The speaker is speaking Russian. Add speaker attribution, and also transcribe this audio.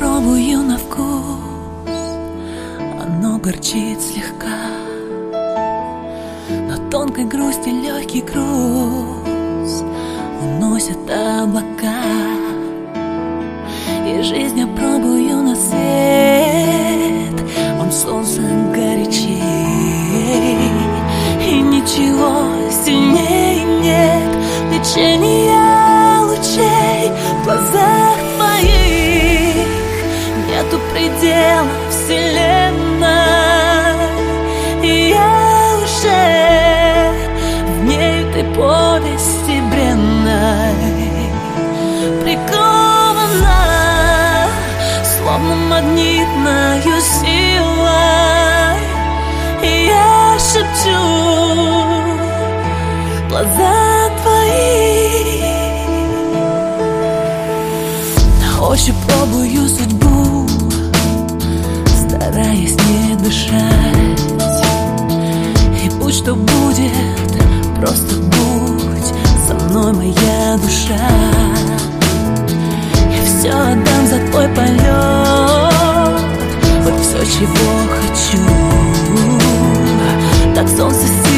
Speaker 1: Пробую на вкус Оно горчит слегка Но тонкой грусти легкий груз Уносит облака. И жизнь я пробую на свет Нету предела вселенной. И я уже в ней ты повести бренной. Прикована словно магнитною силой. И я шепчу глаза твои ощупь пробую судьбу Стараясь не дышать. И будь что будет, просто будь Со мной моя душа. Я все отдам за твой полет Вот все, чего хочу. Так солнце силы